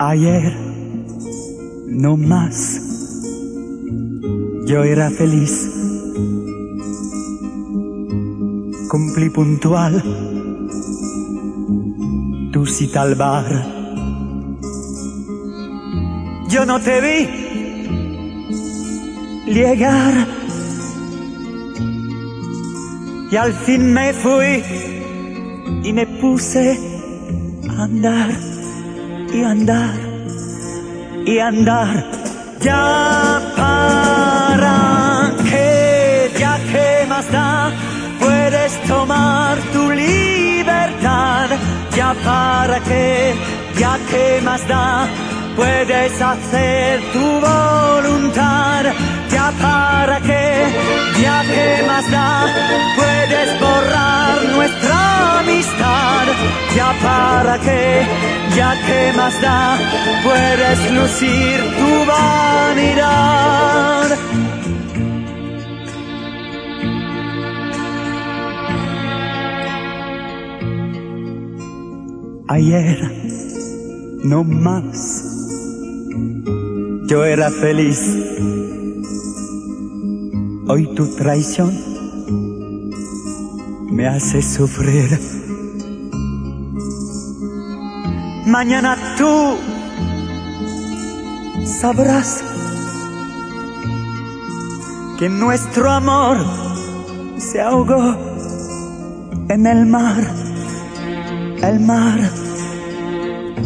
Ayer, no más, yo era feliz. Cumplí puntual tu cita al bar. Yo no te vi llegar y al fin me fui y me puse a andar y andar y andar. Ya para qué, ya que más da, puedes tomar tu libertad. Ya para qué, ya que más da, puedes hacer tu voluntad. Ya para qué, ya que Ya para qué, ya que más da, puedes lucir tu vanidad. Ayer, no más, yo era feliz. Hoy tu traición me hace sufrir. Mañana tú sabrás que nuestro amor se ahogó en el mar, el mar,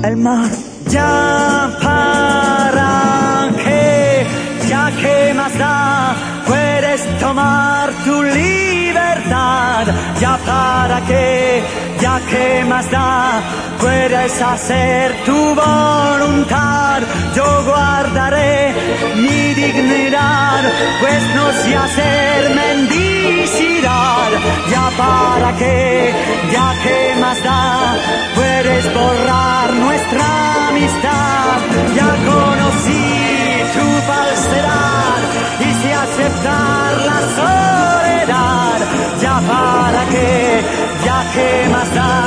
el mar. Ya para qué, ya que más da, puedes tomar tu libertad. Ya para qué, ya que más da, puedes hacer tu voluntad. Yo guardaré mi dignidad, pues no sé hacer mendicidad. Ya para qué, ya que más da, puedes borrar nuestra amistad. Ya conocí tu falsedad y sé aceptar la soledad. Ya para qué, ya que más da,